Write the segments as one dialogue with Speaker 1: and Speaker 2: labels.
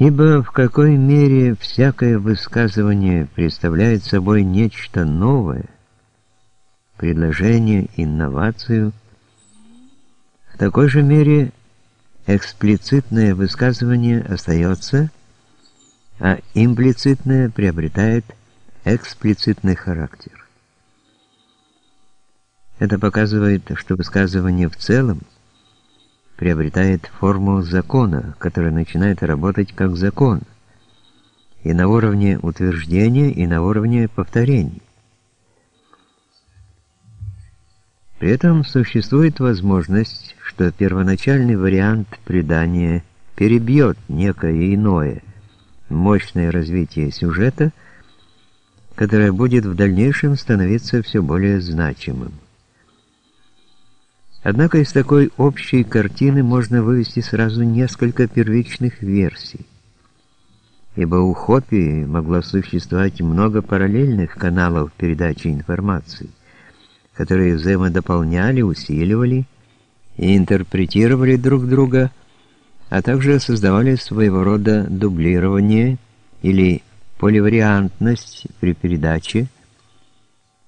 Speaker 1: Ибо в какой мере всякое высказывание представляет собой нечто новое, предложение, инновацию, в такой же мере эксплицитное высказывание остается, а имплицитное приобретает эксплицитный характер. Это показывает, что высказывание в целом приобретает форму закона, который начинает работать как закон, и на уровне утверждения, и на уровне повторений. При этом существует возможность, что первоначальный вариант предания перебьет некое иное, мощное развитие сюжета, которое будет в дальнейшем становиться все более значимым. Однако из такой общей картины можно вывести сразу несколько первичных версий, ибо у Хопи могло существовать много параллельных каналов передачи информации, которые взаимодополняли, усиливали и интерпретировали друг друга, а также создавали своего рода дублирование или поливариантность при передаче,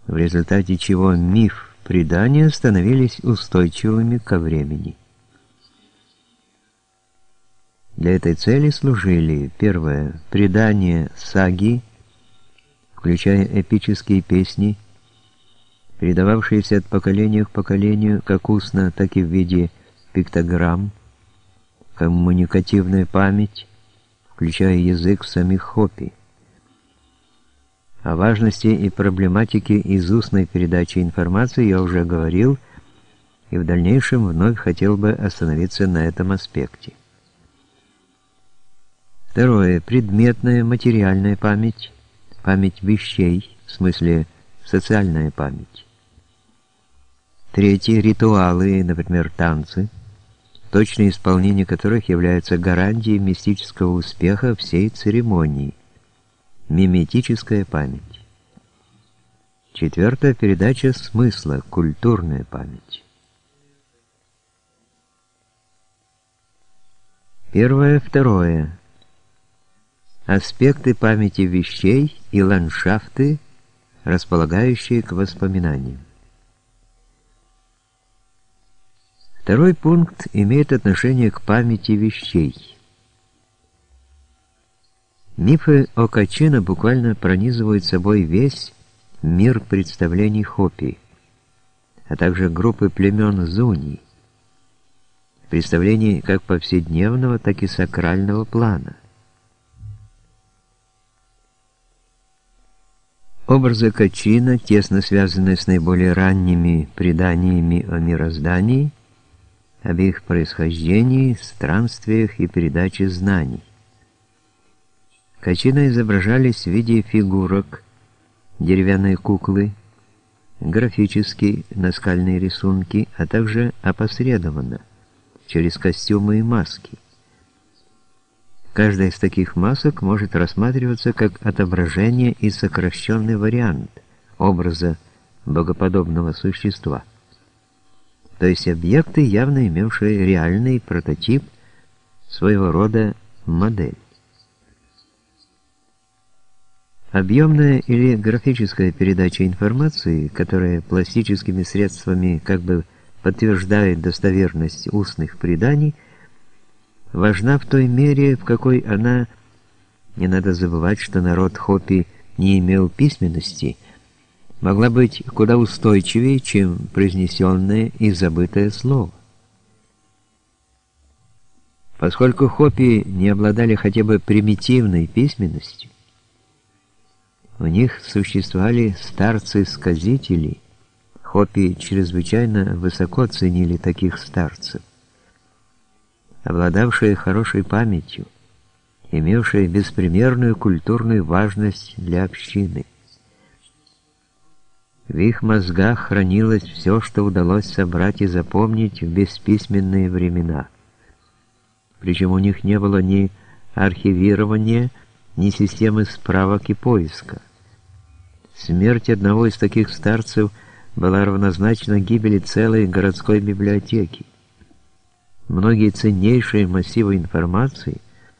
Speaker 1: в результате чего миф предания становились устойчивыми ко времени. Для этой цели служили первое предания саги, включая эпические песни, передававшиеся от поколения к поколению как устно, так и в виде пиктограмм, коммуникативная память, включая язык самих хопи. О важности и проблематике из устной передачи информации я уже говорил, и в дальнейшем вновь хотел бы остановиться на этом аспекте. Второе. Предметная материальная память, память вещей, в смысле социальная память. Третье. Ритуалы, например, танцы, точное исполнение которых является гарантией мистического успеха всей церемонии миметическая память. Четвертая передача смысла, культурная память. Первое, второе. Аспекты памяти вещей и ландшафты, располагающие к воспоминаниям. Второй пункт имеет отношение к памяти вещей. Мифы о Качина буквально пронизывают собой весь мир представлений Хопи, а также группы племен Зуни, представлений как повседневного, так и сакрального плана. Образы Качина, тесно связанные с наиболее ранними преданиями о мироздании, об их происхождении, странствиях и передаче знаний. Качина изображались в виде фигурок, деревянные куклы, графические наскальные рисунки, а также опосредованно, через костюмы и маски. Каждая из таких масок может рассматриваться как отображение и сокращенный вариант образа богоподобного существа, то есть объекты, явно имевшие реальный прототип, своего рода модель. Объемная или графическая передача информации, которая пластическими средствами как бы подтверждает достоверность устных преданий, важна в той мере, в какой она, не надо забывать, что народ Хопи не имел письменности, могла быть куда устойчивее, чем произнесенное и забытое слово. Поскольку Хопи не обладали хотя бы примитивной письменностью, у них существовали старцы-сказители. Хопи чрезвычайно высоко ценили таких старцев, обладавшие хорошей памятью, имевшие беспримерную культурную важность для общины. В их мозгах хранилось все, что удалось собрать и запомнить в бесписьменные времена. Причем у них не было ни архивирования, ни системы справок и поиска. Смерть одного из таких старцев была равнозначна гибели целой городской библиотеки. Многие ценнейшие массивы информации –